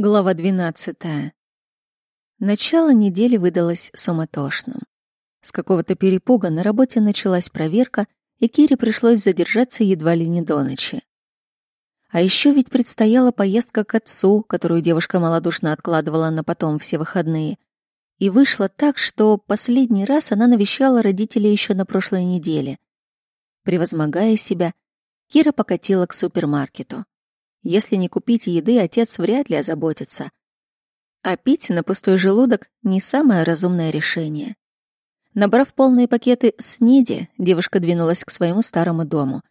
Глава 12. Начало недели выдалось суматошным. С какого-то перепуга на работе началась проверка, и Кире пришлось задержаться едва ли не до ночи. А еще ведь предстояла поездка к отцу, которую девушка малодушно откладывала на потом все выходные. И вышло так, что последний раз она навещала родителей еще на прошлой неделе. Превозмогая себя, Кира покатила к супермаркету. Если не купить еды, отец вряд ли озаботится. А пить на пустой желудок — не самое разумное решение. Набрав полные пакеты снеди, девушка двинулась к своему старому дому.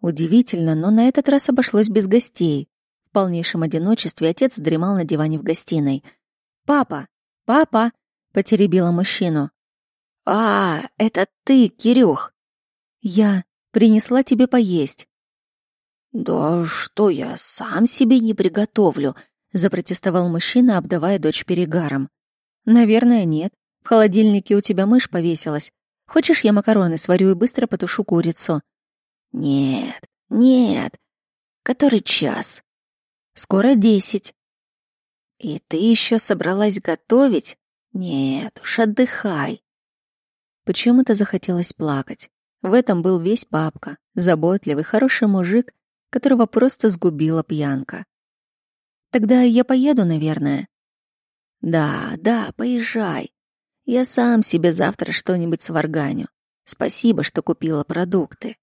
Удивительно, но на этот раз обошлось без гостей. В полнейшем одиночестве отец дремал на диване в гостиной. «Папа! Папа!» — потеребила мужчину. «А, это ты, Кирюх!» «Я принесла тебе поесть. «Да что я сам себе не приготовлю», — запротестовал мужчина, обдавая дочь перегаром. «Наверное, нет. В холодильнике у тебя мышь повесилась. Хочешь, я макароны сварю и быстро потушу курицу?» «Нет, нет. Который час?» «Скоро десять». «И ты еще собралась готовить? Нет уж, отдыхай». Почему-то захотелось плакать. В этом был весь папка, заботливый, хороший мужик, которого просто сгубила пьянка. Тогда я поеду, наверное. Да, да, поезжай. Я сам себе завтра что-нибудь сварганю. Спасибо, что купила продукты.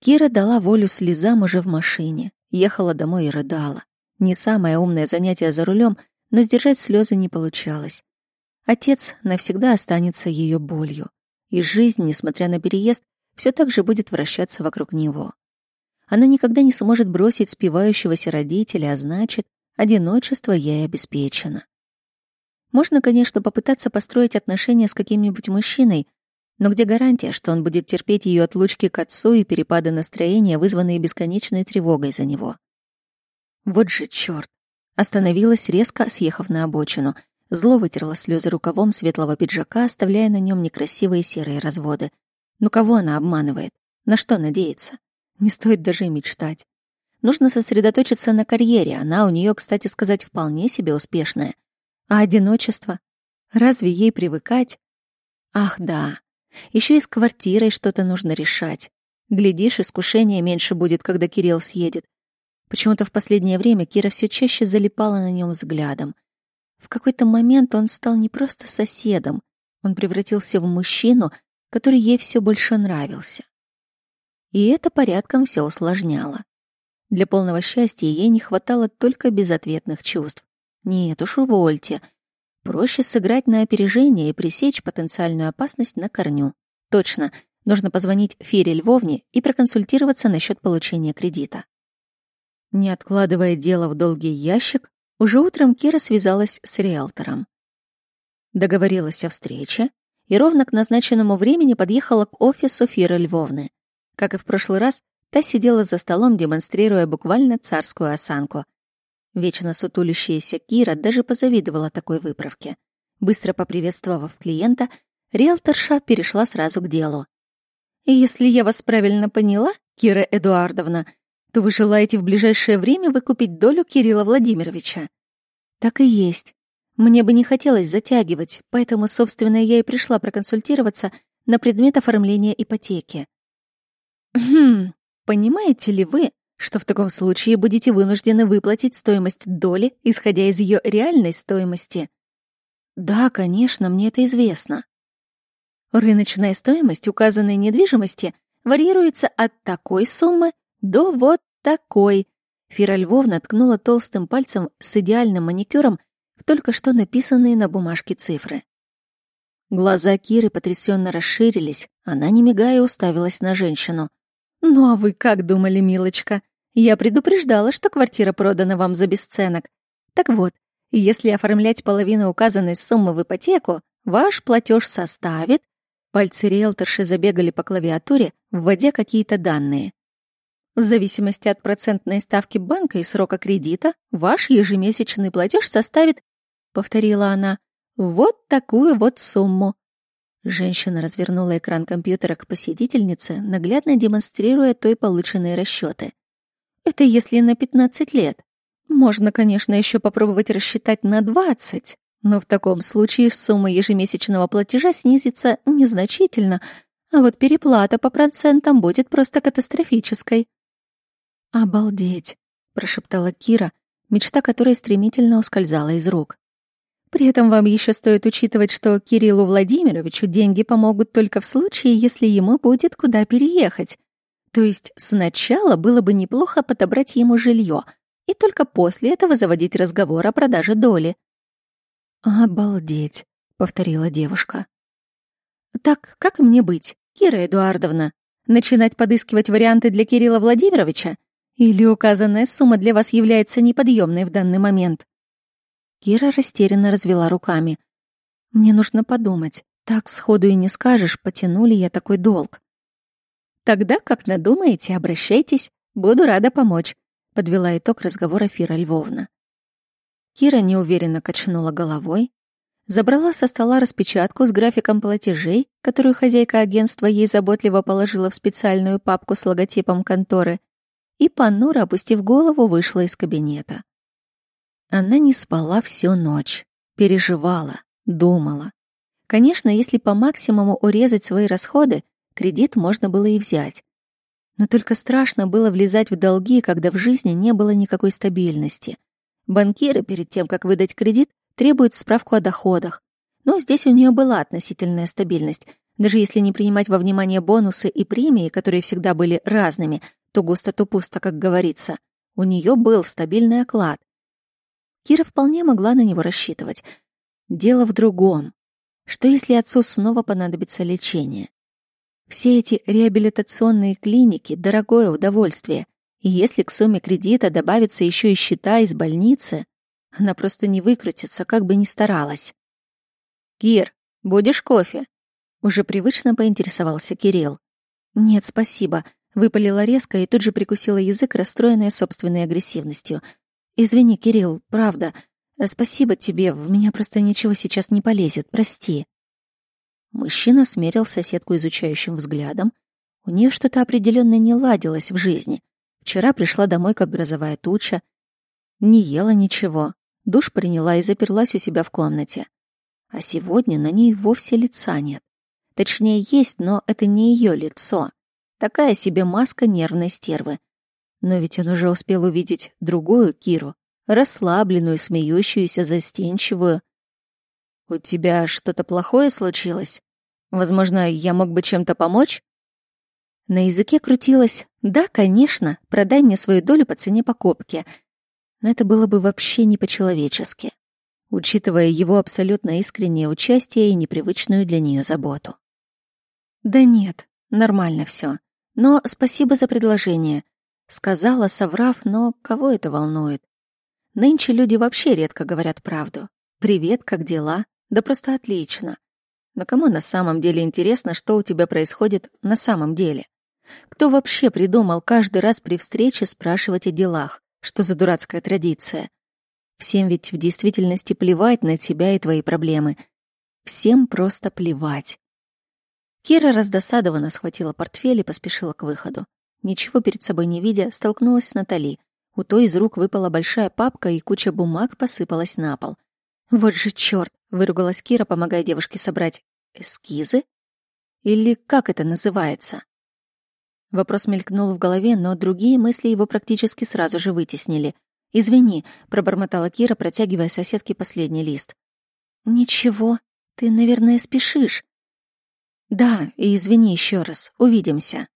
Кира дала волю слезам уже в машине, ехала домой и рыдала. Не самое умное занятие за рулем, но сдержать слезы не получалось. Отец навсегда останется ее болью, и жизнь, несмотря на переезд, все так же будет вращаться вокруг него. Она никогда не сможет бросить спивающегося родителя, а значит, одиночество ей обеспечено. Можно, конечно, попытаться построить отношения с каким-нибудь мужчиной, но где гарантия, что он будет терпеть ее отлучки к отцу и перепады настроения, вызванные бесконечной тревогой за него? Вот же черт! Остановилась резко, съехав на обочину. Зло вытерла слезы рукавом светлого пиджака, оставляя на нем некрасивые серые разводы. Ну кого она обманывает? На что надеется? Не стоит даже мечтать. Нужно сосредоточиться на карьере. Она у нее, кстати сказать, вполне себе успешная. А одиночество? Разве ей привыкать? Ах, да. Еще и с квартирой что-то нужно решать. Глядишь, искушения меньше будет, когда Кирилл съедет. Почему-то в последнее время Кира все чаще залипала на нем взглядом. В какой-то момент он стал не просто соседом, он превратился в мужчину, который ей все больше нравился и это порядком все усложняло. Для полного счастья ей не хватало только безответных чувств. Нет уж, увольте. Проще сыграть на опережение и пресечь потенциальную опасность на корню. Точно, нужно позвонить Фире Львовне и проконсультироваться насчет получения кредита. Не откладывая дело в долгий ящик, уже утром Кира связалась с риэлтором. Договорилась о встрече и ровно к назначенному времени подъехала к офису Фиры Львовны. Как и в прошлый раз, та сидела за столом, демонстрируя буквально царскую осанку. Вечно сутулящаяся Кира даже позавидовала такой выправке. Быстро поприветствовав клиента, риэлторша перешла сразу к делу. «Если я вас правильно поняла, Кира Эдуардовна, то вы желаете в ближайшее время выкупить долю Кирилла Владимировича?» «Так и есть. Мне бы не хотелось затягивать, поэтому, собственно, я и пришла проконсультироваться на предмет оформления ипотеки. Хм, понимаете ли вы, что в таком случае будете вынуждены выплатить стоимость доли, исходя из ее реальной стоимости? Да, конечно, мне это известно. Рыночная стоимость указанной недвижимости варьируется от такой суммы до вот такой. Фира Львовна ткнула толстым пальцем с идеальным маникюром в только что написанные на бумажке цифры. Глаза Киры потрясенно расширились, она, не мигая, уставилась на женщину. «Ну а вы как думали, милочка? Я предупреждала, что квартира продана вам за бесценок. Так вот, если оформлять половину указанной суммы в ипотеку, ваш платеж составит...» Пальцы риэлторши забегали по клавиатуре, вводя какие-то данные. В зависимости от процентной ставки банка и срока кредита, ваш ежемесячный платеж составит, повторила она, вот такую вот сумму. Женщина развернула экран компьютера к посетительнице, наглядно демонстрируя той полученные расчеты. «Это если на 15 лет. Можно, конечно, еще попробовать рассчитать на 20, но в таком случае сумма ежемесячного платежа снизится незначительно, а вот переплата по процентам будет просто катастрофической. «Обалдеть!» — прошептала Кира, мечта которой стремительно ускользала из рук. При этом вам еще стоит учитывать, что Кириллу Владимировичу деньги помогут только в случае, если ему будет куда переехать. То есть сначала было бы неплохо подобрать ему жилье, и только после этого заводить разговор о продаже доли. «Обалдеть», — повторила девушка. «Так как мне быть, Кира Эдуардовна? Начинать подыскивать варианты для Кирилла Владимировича? Или указанная сумма для вас является неподъемной в данный момент?» Кира растерянно развела руками. «Мне нужно подумать. Так сходу и не скажешь, потянули я такой долг». «Тогда, как надумаете, обращайтесь. Буду рада помочь», — подвела итог разговора Фира Львовна. Кира неуверенно качнула головой, забрала со стола распечатку с графиком платежей, которую хозяйка агентства ей заботливо положила в специальную папку с логотипом конторы, и, понуро опустив голову, вышла из кабинета. Она не спала всю ночь, переживала, думала. Конечно, если по максимуму урезать свои расходы, кредит можно было и взять. Но только страшно было влезать в долги, когда в жизни не было никакой стабильности. Банкиры перед тем, как выдать кредит, требуют справку о доходах. Но здесь у нее была относительная стабильность. Даже если не принимать во внимание бонусы и премии, которые всегда были разными, то густо, то пусто, как говорится, у нее был стабильный оклад. Кира вполне могла на него рассчитывать. Дело в другом. Что если отцу снова понадобится лечение? Все эти реабилитационные клиники — дорогое удовольствие. И если к сумме кредита добавится еще и счета из больницы, она просто не выкрутится, как бы ни старалась. «Кир, будешь кофе?» Уже привычно поинтересовался Кирилл. «Нет, спасибо», — выпалила резко и тут же прикусила язык, расстроенная собственной агрессивностью. «Извини, Кирилл, правда. Спасибо тебе, в меня просто ничего сейчас не полезет, прости». Мужчина смерил соседку изучающим взглядом. У нее что-то определенно не ладилось в жизни. Вчера пришла домой, как грозовая туча. Не ела ничего. Душ приняла и заперлась у себя в комнате. А сегодня на ней вовсе лица нет. Точнее, есть, но это не ее лицо. Такая себе маска нервной стервы. Но ведь он уже успел увидеть другую Киру, расслабленную, смеющуюся, застенчивую. «У тебя что-то плохое случилось? Возможно, я мог бы чем-то помочь?» На языке крутилось «Да, конечно, продай мне свою долю по цене покупки». Но это было бы вообще не по-человечески, учитывая его абсолютно искреннее участие и непривычную для нее заботу. «Да нет, нормально все. Но спасибо за предложение», — сказала, соврав, но кого это волнует? Нынче люди вообще редко говорят правду. «Привет, как дела?» Да просто отлично. Но кому на самом деле интересно, что у тебя происходит на самом деле? Кто вообще придумал каждый раз при встрече спрашивать о делах? Что за дурацкая традиция? Всем ведь в действительности плевать на тебя и твои проблемы. Всем просто плевать. Кира раздосадованно схватила портфель и поспешила к выходу. Ничего перед собой не видя, столкнулась с Натали. У той из рук выпала большая папка, и куча бумаг посыпалась на пол. «Вот же чёрт!» — выругалась Кира, помогая девушке собрать эскизы? Или как это называется? Вопрос мелькнул в голове, но другие мысли его практически сразу же вытеснили. «Извини», — пробормотала Кира, протягивая соседке последний лист. «Ничего, ты, наверное, спешишь». «Да, и извини еще раз. Увидимся».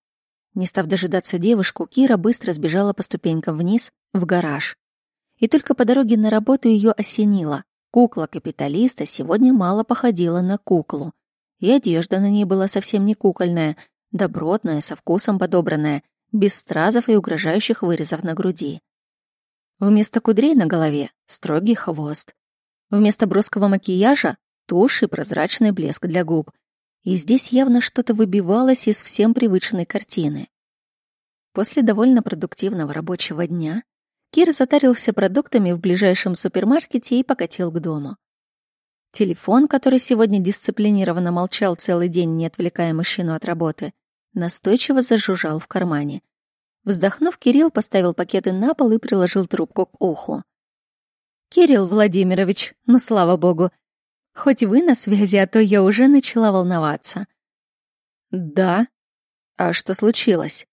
Не став дожидаться девушку, Кира быстро сбежала по ступенькам вниз, в гараж. И только по дороге на работу ее осенило. Кукла капиталиста сегодня мало походила на куклу. И одежда на ней была совсем не кукольная, добротная, со вкусом подобранная, без стразов и угрожающих вырезов на груди. Вместо кудрей на голове — строгий хвост. Вместо броского макияжа — тушь и прозрачный блеск для губ. И здесь явно что-то выбивалось из всем привычной картины. После довольно продуктивного рабочего дня Кир затарился продуктами в ближайшем супермаркете и покатил к дому. Телефон, который сегодня дисциплинированно молчал целый день, не отвлекая мужчину от работы, настойчиво зажужжал в кармане. Вздохнув, Кирилл поставил пакеты на пол и приложил трубку к уху. «Кирилл Владимирович, ну слава богу, хоть вы на связи, а то я уже начала волноваться». «Да? А что случилось?»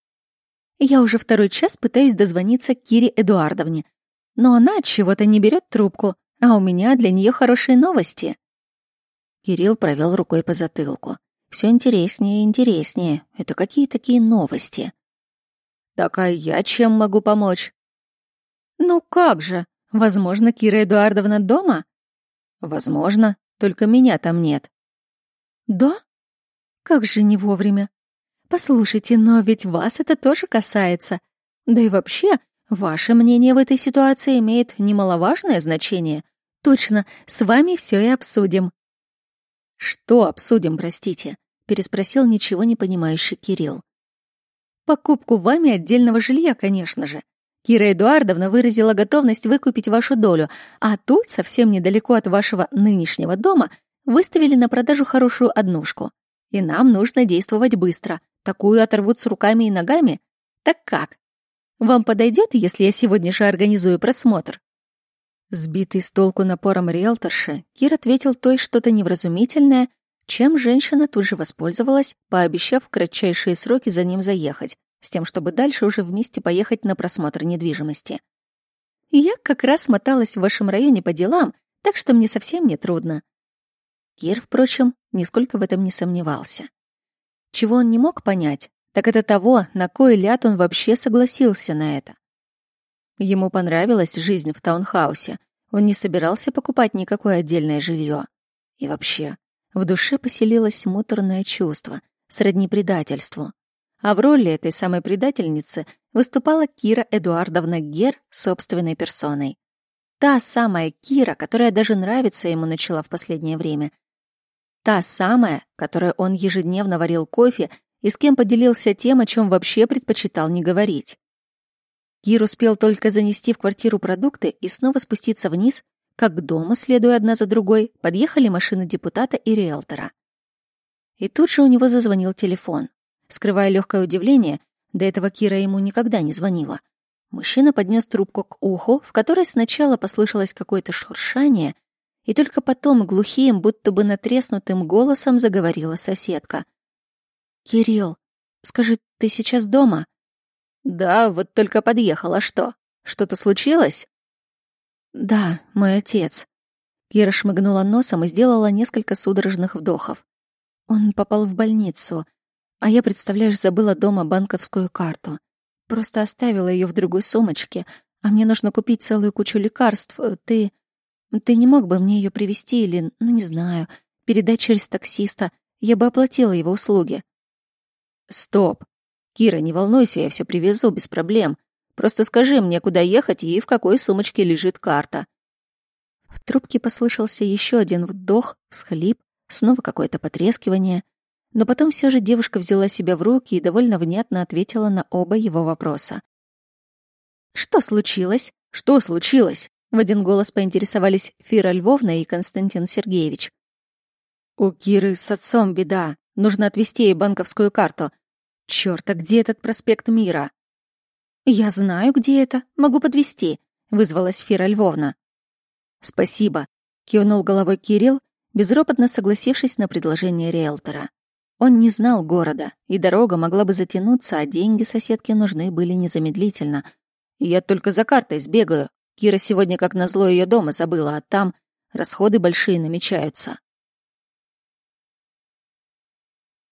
Я уже второй час пытаюсь дозвониться Кире Эдуардовне, но она от чего-то не берет трубку, а у меня для нее хорошие новости. Кирилл провел рукой по затылку. Все интереснее и интереснее. Это какие такие новости? Так а я чем могу помочь? Ну как же? Возможно, Кира Эдуардовна дома? Возможно, только меня там нет. Да? Как же не вовремя. Послушайте, но ведь вас это тоже касается. Да и вообще, ваше мнение в этой ситуации имеет немаловажное значение. Точно, с вами все и обсудим. Что обсудим, простите? переспросил ничего не понимающий Кирилл. Покупку вами отдельного жилья, конечно же. Кира Эдуардовна выразила готовность выкупить вашу долю, а тут, совсем недалеко от вашего нынешнего дома, выставили на продажу хорошую однушку. И нам нужно действовать быстро. Такую оторвут с руками и ногами? Так как? Вам подойдет, если я сегодня же организую просмотр?» Сбитый с толку напором риэлторши, Кир ответил той что-то невразумительное, чем женщина тут же воспользовалась, пообещав в кратчайшие сроки за ним заехать, с тем, чтобы дальше уже вместе поехать на просмотр недвижимости. «Я как раз моталась в вашем районе по делам, так что мне совсем не трудно». Кир, впрочем, нисколько в этом не сомневался. Чего он не мог понять, так это того, на кой ляд он вообще согласился на это. Ему понравилась жизнь в таунхаусе, он не собирался покупать никакое отдельное жилье. И вообще, в душе поселилось муторное чувство, сродни предательству. А в роли этой самой предательницы выступала Кира Эдуардовна Гер собственной персоной. Та самая Кира, которая даже нравиться ему начала в последнее время, Та самая, которой он ежедневно варил кофе и с кем поделился тем, о чем вообще предпочитал не говорить. Кир успел только занести в квартиру продукты и снова спуститься вниз, как к дому, следуя одна за другой, подъехали машины депутата и риэлтора. И тут же у него зазвонил телефон. Скрывая легкое удивление, до этого Кира ему никогда не звонила. Мужчина поднес трубку к уху, в которой сначала послышалось какое-то шуршание, и только потом глухим, будто бы натреснутым голосом заговорила соседка. «Кирилл, скажи, ты сейчас дома?» «Да, вот только подъехала. Что? Что-то случилось?» «Да, мой отец». Кира шмыгнула носом и сделала несколько судорожных вдохов. Он попал в больницу, а я, представляешь, забыла дома банковскую карту. Просто оставила ее в другой сумочке, а мне нужно купить целую кучу лекарств. Ты... Ты не мог бы мне ее привезти или, ну не знаю, передать через таксиста? Я бы оплатила его услуги. Стоп. Кира, не волнуйся, я все привезу без проблем. Просто скажи мне, куда ехать и в какой сумочке лежит карта. В трубке послышался еще один вдох, всхлип, снова какое-то потрескивание. Но потом все же девушка взяла себя в руки и довольно внятно ответила на оба его вопроса. «Что случилось? Что случилось?» В один голос поинтересовались Фира Львовна и Константин Сергеевич. «У Киры с отцом беда. Нужно отвезти ей банковскую карту. Чёрт, а где этот проспект Мира?» «Я знаю, где это. Могу подвезти», — вызвалась Фира Львовна. «Спасибо», — кивнул головой Кирилл, безропотно согласившись на предложение риэлтора. Он не знал города, и дорога могла бы затянуться, а деньги соседке нужны были незамедлительно. «Я только за картой сбегаю», Кира сегодня, как назло, ее дома забыла, а там расходы большие намечаются.